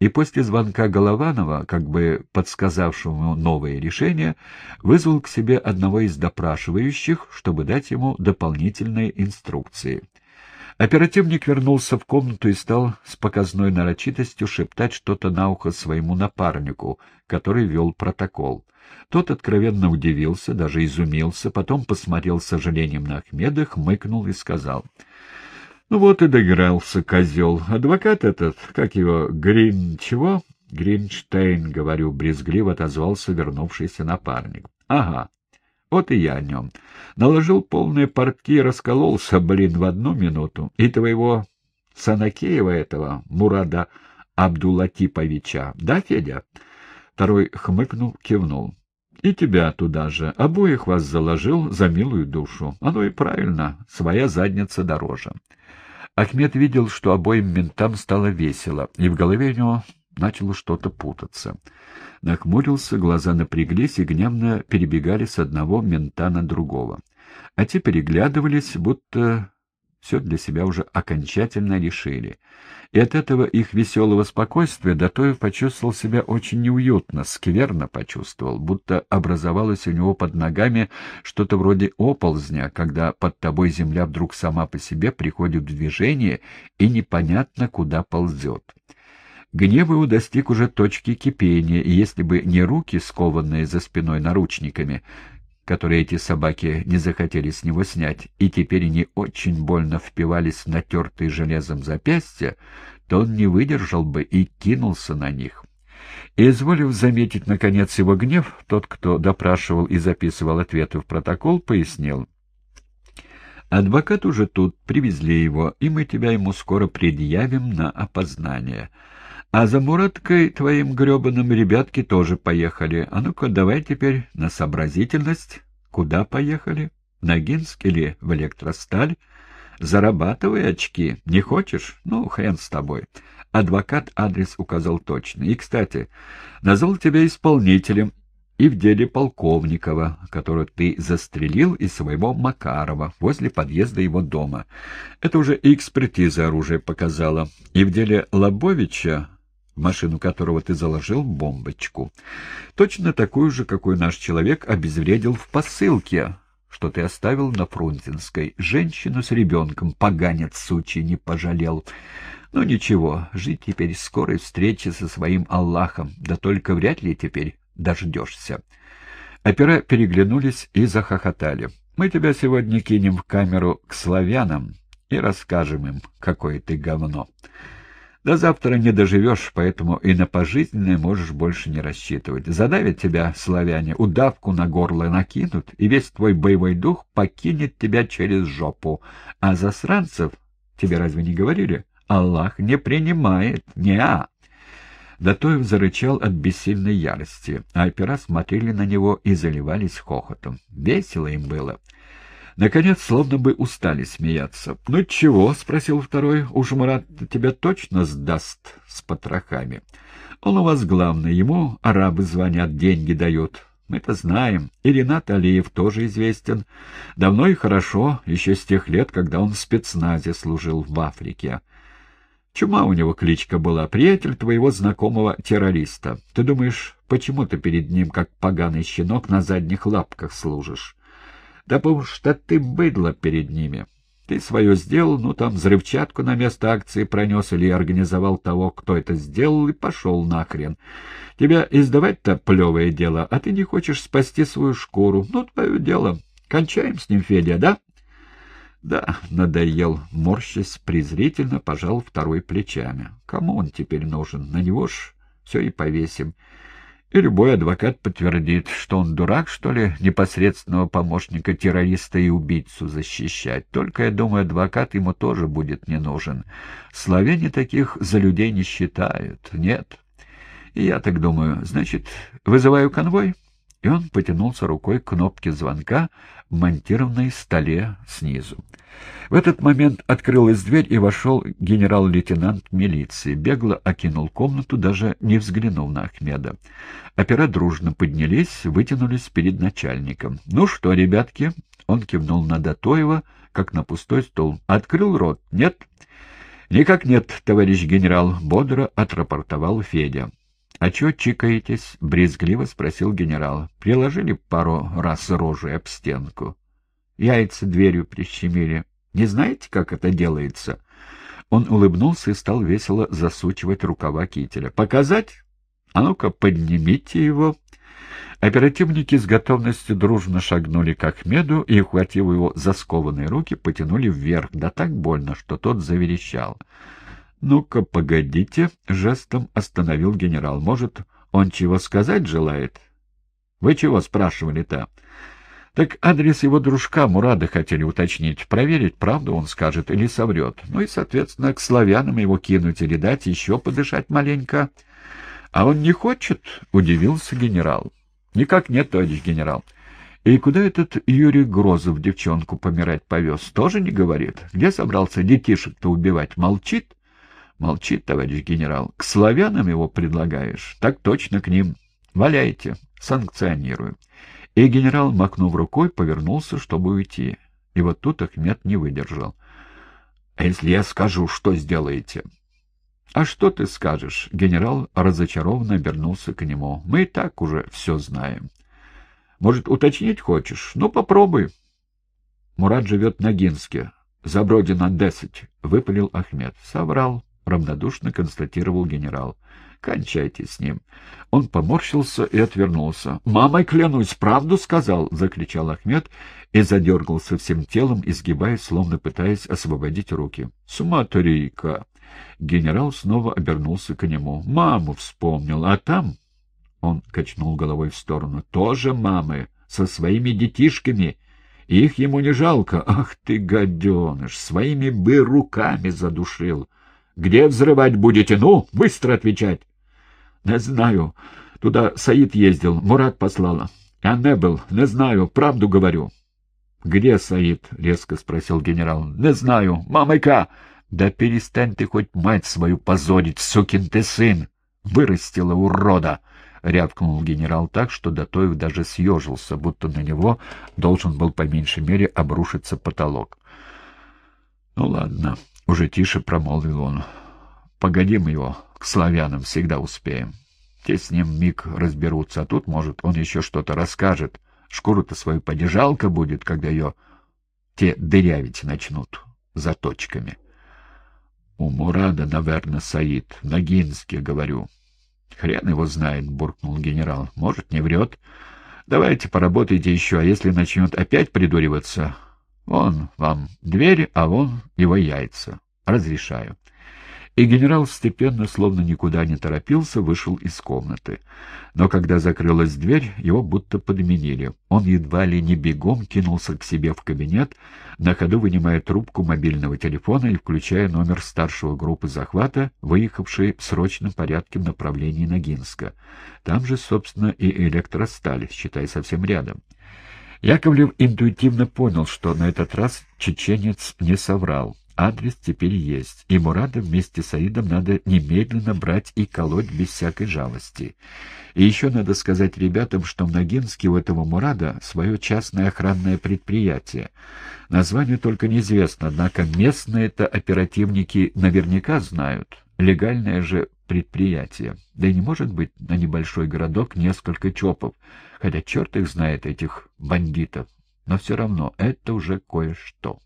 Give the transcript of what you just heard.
и после звонка Голованова, как бы подсказавшего ему новое решение, вызвал к себе одного из допрашивающих, чтобы дать ему дополнительные инструкции. Оперативник вернулся в комнату и стал с показной нарочитостью шептать что-то на ухо своему напарнику, который вел протокол. Тот откровенно удивился, даже изумился, потом посмотрел с сожалением на Ахмеда, хмыкнул и сказал — ну вот и доигрался козел. Адвокат этот, как его, Грин... чего? Гринштейн, говорю, брезгливо отозвался вернувшийся напарник. Ага, вот и я о нем. Наложил полные портки и раскололся, блин, в одну минуту. И твоего Санакеева этого, Мурада Абдулатиповича, да, Федя? Второй хмыкнул, кивнул. И тебя туда же. Обоих вас заложил за милую душу. Оно и правильно, своя задница дороже. Ахмед видел, что обоим ментам стало весело, и в голове у него начало что-то путаться. Нахмурился, глаза напряглись и гневно перебегали с одного мента на другого. А те переглядывались, будто все для себя уже окончательно решили. И от этого их веселого спокойствия Датоев почувствовал себя очень неуютно, скверно почувствовал, будто образовалось у него под ногами что-то вроде оползня, когда под тобой земля вдруг сама по себе приходит в движение и непонятно куда ползет. Гнев его достиг уже точки кипения, и если бы не руки, скованные за спиной наручниками, которые эти собаки не захотели с него снять, и теперь они очень больно впивались в натертые железом запястья, то он не выдержал бы и кинулся на них. И, изволив заметить, наконец, его гнев, тот, кто допрашивал и записывал ответы в протокол, пояснил. «Адвокат уже тут, привезли его, и мы тебя ему скоро предъявим на опознание». А за Мураткой твоим гребаным ребятки тоже поехали. А ну-ка, давай теперь на сообразительность. Куда поехали? На Гинск или в электросталь? Зарабатывай очки. Не хочешь? Ну, хрен с тобой. Адвокат адрес указал точно. И, кстати, назвал тебя исполнителем и в деле Полковникова, которого ты застрелил из своего Макарова возле подъезда его дома. Это уже экспертиза оружия показала. И в деле Лобовича машину которого ты заложил бомбочку. Точно такую же, какой наш человек обезвредил в посылке, что ты оставил на Фрунзенской. Женщину с ребенком, поганец сучий, не пожалел. Ну ничего, жить теперь скорой встречи со своим Аллахом, да только вряд ли теперь дождешься. Опера переглянулись и захохотали. Мы тебя сегодня кинем в камеру к славянам и расскажем им, какое ты говно. До завтра не доживешь, поэтому и на пожизненное можешь больше не рассчитывать. Задавят тебя, славяне, удавку на горло накинут, и весь твой боевой дух покинет тебя через жопу. А засранцев, тебе разве не говорили? Аллах не принимает, не-а. Датоев зарычал от бессильной ярости, а опера смотрели на него и заливались хохотом. Весело им было. Наконец, словно бы устали смеяться. — Ну чего? — спросил второй. — Уж Мурат тебя точно сдаст с потрохами. Он у вас главный, ему арабы звонят, деньги дают. Мы-то знаем. И Ренат Алиев тоже известен. Давно и хорошо, еще с тех лет, когда он в спецназе служил в Африке. Чума у него кличка была, приятель твоего знакомого террориста. Ты думаешь, почему ты перед ним, как поганый щенок, на задних лапках служишь? Да потому что ты быдло перед ними. Ты свое сделал, ну там взрывчатку на место акции пронес или организовал того, кто это сделал, и пошел нахрен. Тебя издавать-то плевое дело, а ты не хочешь спасти свою шкуру. Ну, твое дело. Кончаем с ним, Федя, да? Да, надоел, морщась презрительно, пожал второй плечами. Кому он теперь нужен? На него ж все и повесим. И любой адвокат подтвердит, что он дурак, что ли, непосредственного помощника террориста и убийцу защищать. Только, я думаю, адвокат ему тоже будет не нужен. Славяне таких за людей не считают. Нет. И я так думаю. Значит, вызываю конвой?» И он потянулся рукой к кнопке звонка, монтированной в столе снизу. В этот момент открылась дверь, и вошел генерал-лейтенант милиции. Бегло окинул комнату, даже не взглянув на Ахмеда. Опера дружно поднялись, вытянулись перед начальником. «Ну что, ребятки?» Он кивнул на Датоева, как на пустой стол. «Открыл рот? Нет?» «Никак нет, товарищ генерал», — бодро отрапортовал Федя. «А чё чикаетесь?» — брезгливо спросил генерал. «Приложили пару раз рожей об стенку. Яйца дверью прищемили. Не знаете, как это делается?» Он улыбнулся и стал весело засучивать рукава кителя. «Показать? А ну-ка, поднимите его!» Оперативники с готовностью дружно шагнули к Ахмеду и, ухватив его за скованные руки, потянули вверх, да так больно, что тот заверещал. «Ну-ка, погодите!» — жестом остановил генерал. «Может, он чего сказать желает?» «Вы чего спрашивали-то?» «Так адрес его дружка Мурада хотели уточнить, проверить, правду он скажет или соврет. Ну и, соответственно, к славянам его кинуть или дать еще подышать маленько». «А он не хочет?» — удивился генерал. Никак нет, товарищ генерал. И куда этот Юрий Грозов девчонку помирать повез? Тоже не говорит? Где собрался детишек-то убивать? Молчит? Молчит, товарищ генерал. К славянам его предлагаешь? Так точно к ним. Валяйте. Санкционирую. И генерал, макнув рукой, повернулся, чтобы уйти. И вот тут Ахмед не выдержал. — А если я скажу, что сделаете? «А что ты скажешь?» — генерал разочарованно обернулся к нему. «Мы и так уже все знаем». «Может, уточнить хочешь? Ну, попробуй». «Мурат живет на Гинске. Забродина десять», — выпалил Ахмед. «Соврал», — равнодушно констатировал генерал. «Кончайте с ним». Он поморщился и отвернулся. «Мамой клянусь, правду сказал!» — закричал Ахмед и задергался всем телом, изгибаясь, словно пытаясь освободить руки. «Суматурийка!» Генерал снова обернулся к нему. «Маму вспомнил, а там...» Он качнул головой в сторону. «Тоже мамы, со своими детишками. Их ему не жалко. Ах ты, гаденыш, своими бы руками задушил. Где взрывать будете? Ну, быстро отвечать!» «Не знаю. Туда Саид ездил, Мурат послала. А не был, не знаю, правду говорю». «Где Саид?» — резко спросил генерал. «Не знаю. Мамайка!» Да перестань ты хоть мать свою позорить, сукин ты сын! Вырастила урода! — рявкнул генерал так, что Датоев даже съежился, будто на него должен был по меньшей мере обрушиться потолок. — Ну ладно, — уже тише промолвил он. — Погодим его, к славянам всегда успеем. Те с ним миг разберутся, а тут, может, он еще что-то расскажет. Шкуру-то свою подержалка будет, когда ее те дырявить начнут заточками. — у Мурада, наверное, Саид. В Ногинске, говорю. Хрен его знает, буркнул генерал. Может, не врет. Давайте поработайте еще, а если начнет опять придуриваться... Вон вам дверь, а вон его яйца. Разрешаю и генерал степенно, словно никуда не торопился, вышел из комнаты. Но когда закрылась дверь, его будто подменили. Он едва ли не бегом кинулся к себе в кабинет, на ходу вынимая трубку мобильного телефона и включая номер старшего группы захвата, выехавшей в срочном порядке в направлении Ногинска. Там же, собственно, и электросталь, считай, совсем рядом. Яковлев интуитивно понял, что на этот раз чеченец не соврал. Адрес теперь есть, и Мурада вместе с Аидом надо немедленно брать и колоть без всякой жалости. И еще надо сказать ребятам, что в Ногинске у этого Мурада свое частное охранное предприятие. Название только неизвестно, однако местные-то оперативники наверняка знают. Легальное же предприятие. Да и не может быть на небольшой городок несколько ЧОПов, хотя черт их знает, этих бандитов. Но все равно это уже кое-что.